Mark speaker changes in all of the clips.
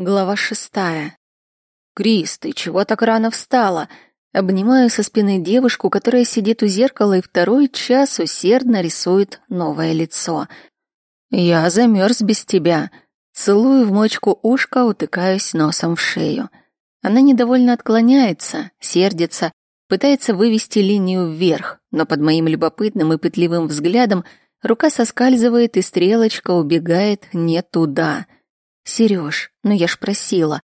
Speaker 1: Глава шестая. «Крис, ты чего так рано встала?» Обнимаю со спины девушку, которая сидит у зеркала и второй час усердно рисует новое лицо. «Я замерз без тебя». Целую в мочку ушка, утыкаюсь носом в шею. Она недовольно отклоняется, сердится, пытается вывести линию вверх, но под моим любопытным и пытливым взглядом рука соскальзывает, и стрелочка убегает не туда — Сереж, ну я ж просила.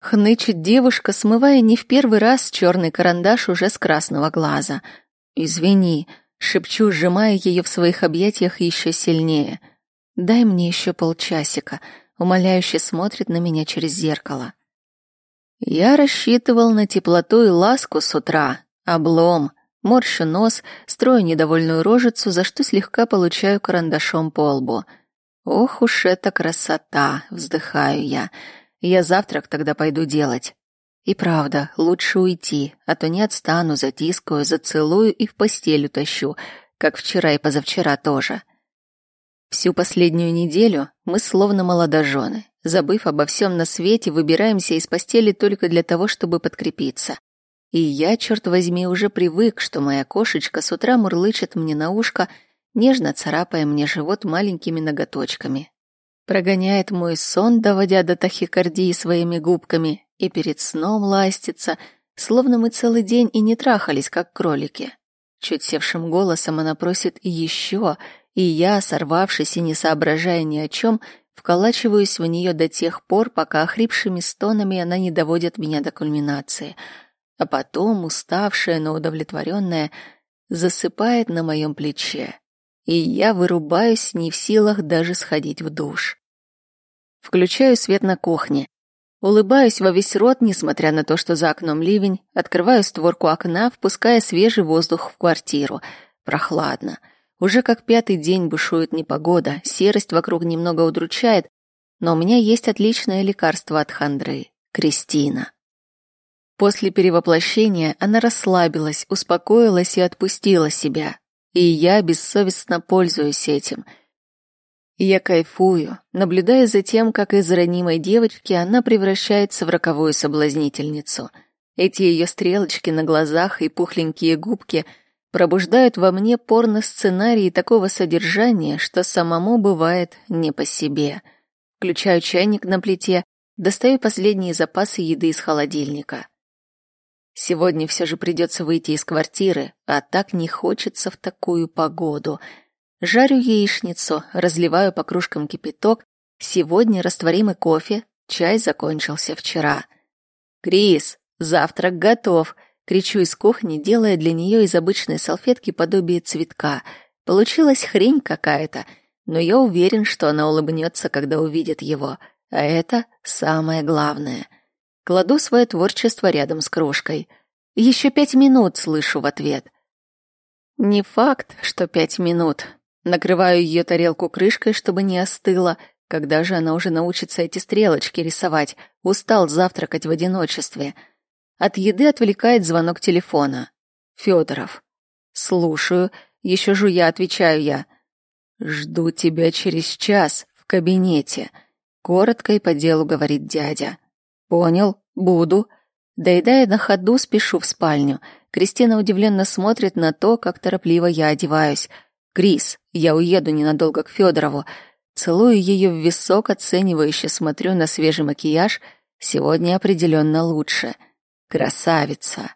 Speaker 1: Хнычет девушка, смывая не в первый раз черный карандаш уже с красного глаза. Извини, шепчу, сжимая ее в своих объятиях еще сильнее. Дай мне еще полчасика. Умоляюще смотрит на меня через зеркало. Я рассчитывал на теплоту и ласку с утра. Облом. Морщу нос, строю недовольную рожицу, за что слегка получаю карандашом по лбу — Ох уж эта красота, вздыхаю я. Я завтрак тогда пойду делать. И правда, лучше уйти, а то не отстану, затискаю, зацелую и в постель утащу, как вчера и позавчера тоже. Всю последнюю неделю мы словно молодожены, забыв обо всем на свете, выбираемся из постели только для того, чтобы подкрепиться. И я, черт возьми, уже привык, что моя кошечка с утра мурлычет мне на ушко — нежно царапая мне живот маленькими ноготочками. Прогоняет мой сон, доводя до тахикардии своими губками, и перед сном ластится, словно мы целый день и не трахались, как кролики. Чуть севшим голосом она просит еще, и я, сорвавшись и не соображая ни о чем, вколачиваюсь в нее до тех пор, пока охрипшими стонами она не доводит меня до кульминации. А потом, уставшая, но удовлетворенная, засыпает на моем плече и я вырубаюсь не в силах даже сходить в душ. Включаю свет на кухне. Улыбаюсь во весь рот, несмотря на то, что за окном ливень, открываю створку окна, впуская свежий воздух в квартиру. Прохладно. Уже как пятый день бушует непогода, серость вокруг немного удручает, но у меня есть отличное лекарство от хандры — Кристина. После перевоплощения она расслабилась, успокоилась и отпустила себя. И я бессовестно пользуюсь этим. Я кайфую, наблюдая за тем, как из ранимой девочки она превращается в роковую соблазнительницу. Эти ее стрелочки на глазах и пухленькие губки пробуждают во мне порно-сценарии такого содержания, что самому бывает не по себе. Включаю чайник на плите, достаю последние запасы еды из холодильника. Сегодня все же придется выйти из квартиры, а так не хочется в такую погоду. Жарю яичницу, разливаю по кружкам кипяток. Сегодня растворимый кофе, чай закончился вчера. «Крис, завтрак готов!» — кричу из кухни, делая для нее из обычной салфетки подобие цветка. Получилась хрень какая-то, но я уверен, что она улыбнется, когда увидит его. А это самое главное — Кладу свое творчество рядом с крошкой. Еще пять минут слышу в ответ. Не факт, что пять минут. Накрываю ее тарелку крышкой, чтобы не остыла. Когда же она уже научится эти стрелочки рисовать? Устал завтракать в одиночестве. От еды отвлекает звонок телефона. Федоров. Слушаю. Еще жуя отвечаю я. Жду тебя через час в кабинете. Коротко и по делу говорит дядя. Понял, буду. Доедая на ходу, спешу в спальню. Кристина удивленно смотрит на то, как торопливо я одеваюсь. Крис, я уеду ненадолго к Федорову. Целую ее в висок, оценивающе смотрю на свежий макияж. Сегодня определенно лучше. Красавица.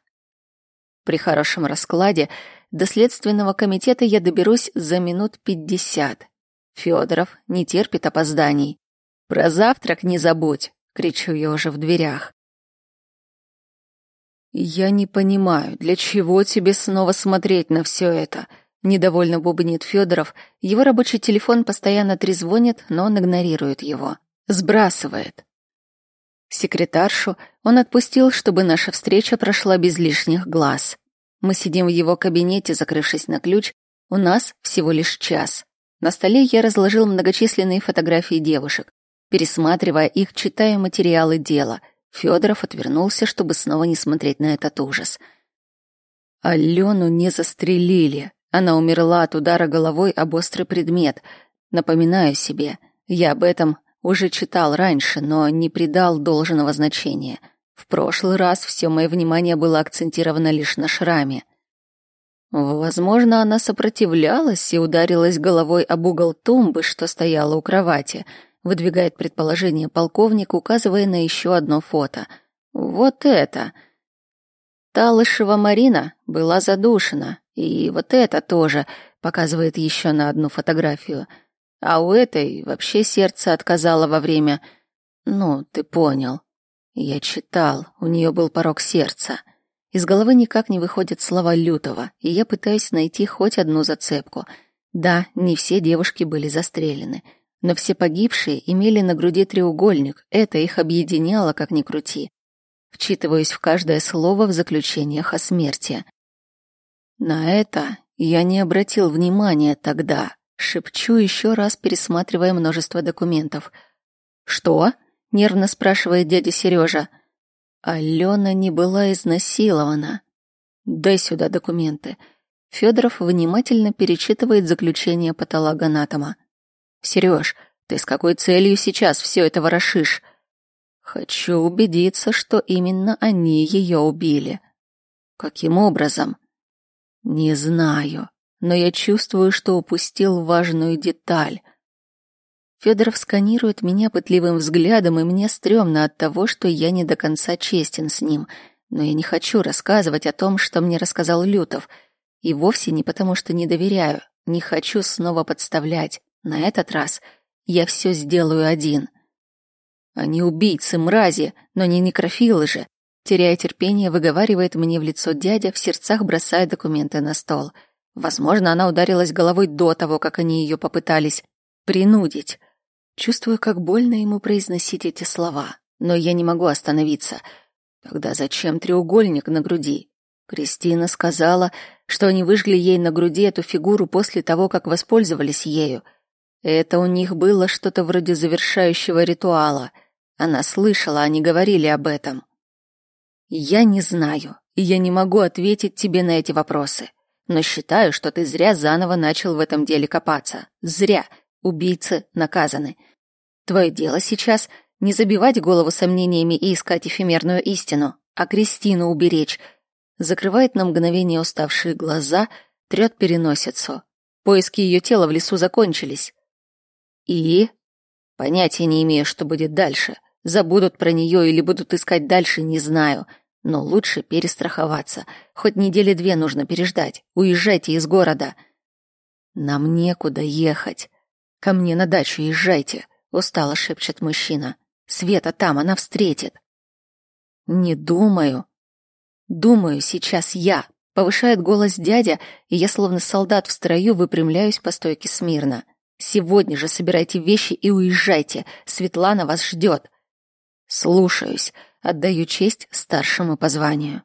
Speaker 1: При хорошем раскладе до следственного комитета я доберусь за минут пятьдесят. Федоров не терпит опозданий. Про завтрак не забудь кричу я уже в дверях. Я не понимаю, для чего тебе снова смотреть на все это? Недовольно бубнит Федоров. Его рабочий телефон постоянно трезвонит, но он игнорирует его. Сбрасывает. Секретаршу он отпустил, чтобы наша встреча прошла без лишних глаз. Мы сидим в его кабинете, закрывшись на ключ. У нас всего лишь час. На столе я разложил многочисленные фотографии девушек. Пересматривая их, читая материалы дела, Федоров отвернулся, чтобы снова не смотреть на этот ужас. Алену не застрелили. Она умерла от удара головой об острый предмет. Напоминаю себе, я об этом Уже читал раньше, но не придал должного значения. В прошлый раз все мое внимание было акцентировано лишь на шраме. Возможно, она сопротивлялась и ударилась головой об угол тумбы, что стояла у кровати, выдвигает предположение полковник, указывая на еще одно фото. Вот это. Талышева Марина была задушена, и вот это тоже показывает еще на одну фотографию. А у этой вообще сердце отказало во время... Ну, ты понял. Я читал, у нее был порог сердца. Из головы никак не выходят слова Лютого, и я пытаюсь найти хоть одну зацепку. Да, не все девушки были застрелены, но все погибшие имели на груди треугольник, это их объединяло, как ни крути. Вчитываюсь в каждое слово в заключениях о смерти. На это я не обратил внимания тогда, шепчу еще раз, пересматривая множество документов. «Что?» — нервно спрашивает дядя Сережа. Алена не была изнасилована. Дай сюда документы. Федоров внимательно перечитывает заключение патологоанатома. Сереж, ты с какой целью сейчас все это ворошишь? Хочу убедиться, что именно они ее убили. Каким образом? Не знаю, но я чувствую, что упустил важную деталь — Федоров сканирует меня пытливым взглядом, и мне стрёмно от того, что я не до конца честен с ним. Но я не хочу рассказывать о том, что мне рассказал Лютов. И вовсе не потому, что не доверяю. Не хочу снова подставлять. На этот раз я все сделаю один. Они убийцы, мрази, но не некрофилы же. Теряя терпение, выговаривает мне в лицо дядя, в сердцах бросая документы на стол. Возможно, она ударилась головой до того, как они ее попытались принудить. Чувствую, как больно ему произносить эти слова, но я не могу остановиться. Тогда зачем треугольник на груди? Кристина сказала, что они выжгли ей на груди эту фигуру после того, как воспользовались ею. Это у них было что-то вроде завершающего ритуала. Она слышала, они говорили об этом. Я не знаю, и я не могу ответить тебе на эти вопросы. Но считаю, что ты зря заново начал в этом деле копаться. Зря. Убийцы наказаны. Твое дело сейчас не забивать голову сомнениями и искать эфемерную истину, а Кристину уберечь. Закрывает на мгновение уставшие глаза, трет переносицу. Поиски ее тела в лесу закончились. И? Понятия не имею, что будет дальше. Забудут про нее или будут искать дальше, не знаю. Но лучше перестраховаться. Хоть недели две нужно переждать. Уезжайте из города. Нам некуда ехать. Ко мне на дачу езжайте, устало шепчет мужчина. Света там, она встретит. Не думаю. Думаю сейчас я. Повышает голос дядя, и я словно солдат в строю выпрямляюсь по стойке смирно. Сегодня же собирайте вещи и уезжайте. Светлана вас ждет. Слушаюсь. Отдаю честь старшему по званию.